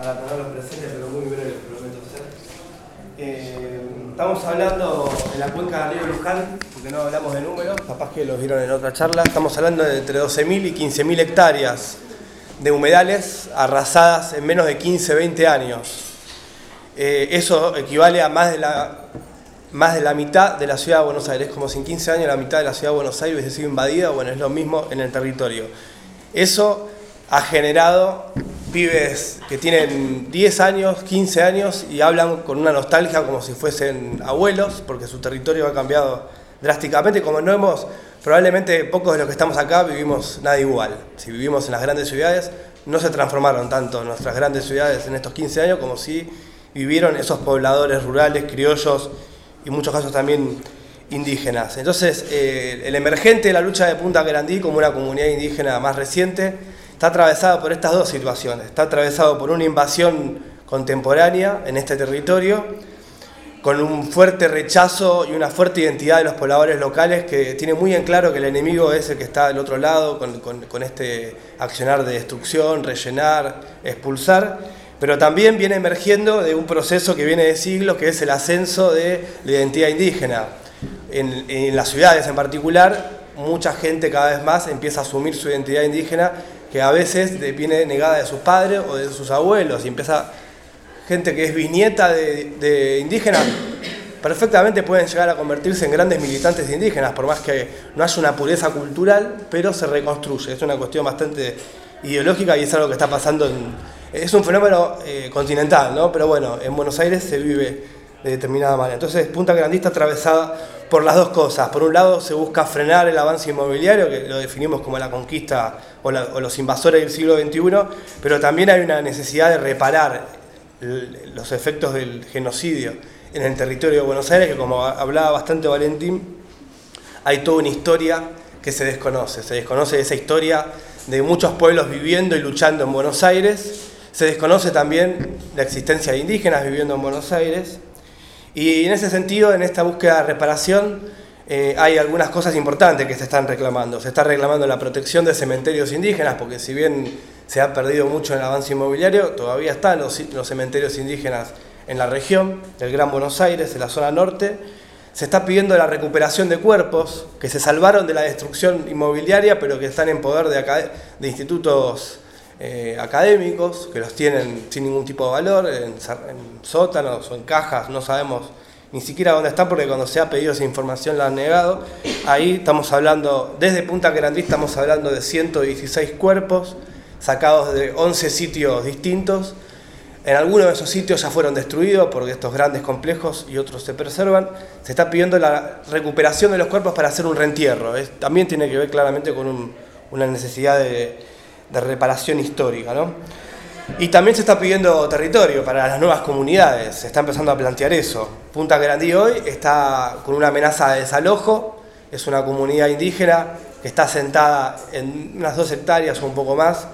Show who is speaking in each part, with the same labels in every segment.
Speaker 1: para tenerlos presentes, pero muy breve, prometo ser. Eh, estamos hablando en la cuenca del río Luján, porque no hablamos de números, capaz que los vieron en otra charla. Estamos hablando de entre 12.000 y 15.000 hectáreas de humedales arrasadas en menos de 15, 20 años. Eh, eso equivale a más de, la, más de la mitad de la ciudad de Buenos Aires, como si en 15 años la mitad de la ciudad de Buenos Aires hubiese sido invadida, bueno, es lo mismo en el territorio. Eso ha generado pibes que tienen 10 años, 15 años y hablan con una nostalgia como si fuesen abuelos, porque su territorio ha cambiado drásticamente. Como no hemos, probablemente pocos de los que estamos acá vivimos nada igual. Si vivimos en las grandes ciudades, no se transformaron tanto nuestras grandes ciudades en estos 15 años como si vivieron esos pobladores rurales, criollos y en muchos casos también indígenas. Entonces, eh, el emergente de la lucha de Punta Querandí como una comunidad indígena más reciente está atravesado por estas dos situaciones. Está atravesado por una invasión contemporánea en este territorio, con un fuerte rechazo y una fuerte identidad de los pobladores locales que tiene muy en claro que el enemigo es el que está del otro lado, con, este accionar de destrucción, rellenar, expulsar, pero también viene emergiendo de un proceso que viene de siglos, que es el ascenso de la identidad indígena. En, en las ciudades en particular, mucha gente cada vez más empieza a asumir su identidad indígena que a veces viene negada de sus padres o de sus abuelos y empieza gente que es bisnieta de, indígenas, perfectamente pueden llegar a convertirse en grandes militantes indígenas, por más que no haya una pureza cultural, pero se reconstruye. Es una cuestión bastante ideológica y es algo que está pasando en... Es un fenómeno eh, continental, ¿no? Pero bueno, en Buenos Aires se vive de determinada manera. Entonces, Punta Grandista atravesada por las dos cosas. Por un lado, se busca frenar el avance inmobiliario, que lo definimos como la conquista o, los invasores del siglo XXI, pero también hay una necesidad de reparar los efectos del genocidio en el territorio de Buenos Aires, que como hablaba bastante Valentín, hay toda una historia que se desconoce. Se desconoce esa historia de muchos pueblos viviendo y luchando en Buenos Aires. Se desconoce también la existencia de indígenas viviendo en Buenos Aires y en ese sentido, en esta búsqueda de reparación, eh, hay algunas cosas importantes que se están reclamando. Se está reclamando la protección de cementerios indígenas, porque si bien se ha perdido mucho en el avance inmobiliario, todavía están los, cementerios indígenas en la región del Gran Buenos Aires, en la zona norte. Se está pidiendo la recuperación de cuerpos que se salvaron de la destrucción inmobiliaria, pero que están en poder de, de institutos eh, académicos que los tienen sin ningún tipo de valor, en, sótanos o en cajas, no sabemos ni siquiera dónde están porque cuando se ha pedido esa información la han negado. Ahí estamos hablando, desde Punta Querandí estamos hablando de 116 cuerpos sacados de 11 sitios distintos. En algunos de esos sitios ya fueron destruidos porque estos grandes complejos y otros se preservan. Se está pidiendo la recuperación de los cuerpos para hacer un reentierro. también tiene que ver claramente con una necesidad de, de reparación histórica. ¿no? Y también se está pidiendo territorio para las nuevas comunidades, se está empezando a plantear eso. Punta Grandí hoy está con una amenaza de desalojo, es una comunidad indígena que está sentada en unas dos hectáreas o un poco más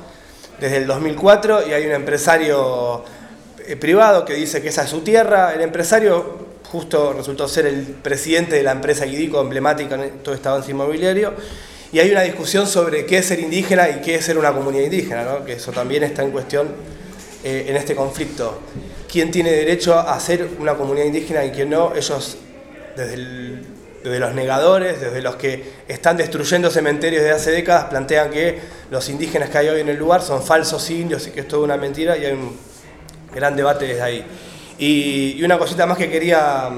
Speaker 1: desde el 2004 y hay un empresario eh, privado que dice que esa es su tierra. El empresario justo resultó ser el presidente de la empresa Guidico, emblemática en todo este avance inmobiliario, y hay una discusión sobre qué es ser indígena y qué es ser una comunidad indígena, ¿no? que eso también está en cuestión eh, en este conflicto. ¿Quién tiene derecho a ser una comunidad indígena y quién no? Ellos, desde, desde los negadores, desde los que están destruyendo cementerios desde hace décadas, plantean que los indígenas que hay hoy en el lugar son falsos indios y que es toda una mentira y hay un gran debate desde ahí. y una cosita más que quería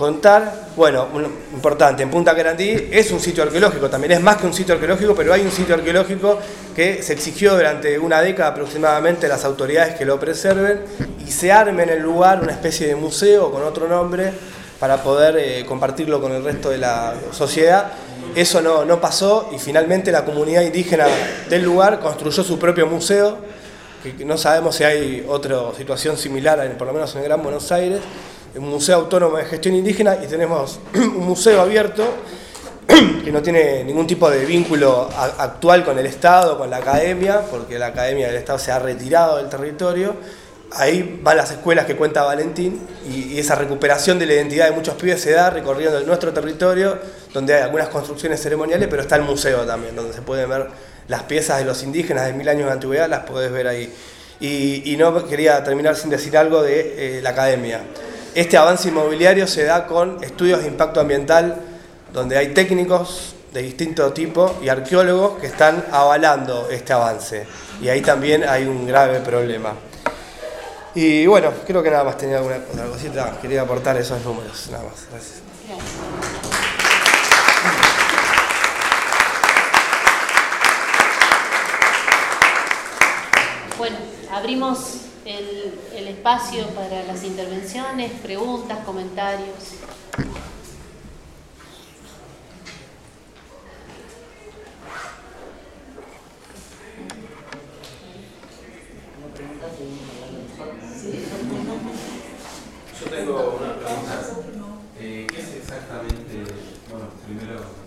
Speaker 1: contar, bueno, importante, en Punta Querandí es un sitio arqueológico, también es más que un sitio arqueológico, pero hay un sitio arqueológico que se exigió durante una década aproximadamente a las autoridades que lo preserven y se arme en el lugar una especie de museo con otro nombre para poder eh, compartirlo con el resto de la sociedad. Eso no, no pasó y finalmente la comunidad indígena del lugar construyó su propio museo, que no sabemos si hay otra situación similar, por lo menos en Gran Buenos Aires, un museo autónomo de gestión indígena y tenemos un museo abierto que no tiene ningún tipo de vínculo actual con el Estado, con la academia, porque la academia del Estado se ha retirado del territorio. Ahí van las escuelas que cuenta Valentín y, esa recuperación de la identidad de muchos pibes se da recorriendo nuestro territorio, donde hay algunas construcciones ceremoniales, pero está el museo también, donde se pueden ver las piezas de los indígenas de mil años de antigüedad, las podés ver ahí. Y, no quería terminar sin decir algo de eh, la academia. Este avance inmobiliario se da con estudios de impacto ambiental, donde hay técnicos de distinto tipo y arqueólogos que están avalando este avance. Y ahí también hay un grave problema. Y bueno, creo que nada más tenía alguna cosita, quería aportar esos números, nada más. Gracias.
Speaker 2: Bueno, abrimos espacio para las intervenciones, preguntas, comentarios. Yo tengo una pregunta. Eh, ¿Qué es exactamente, bueno, primero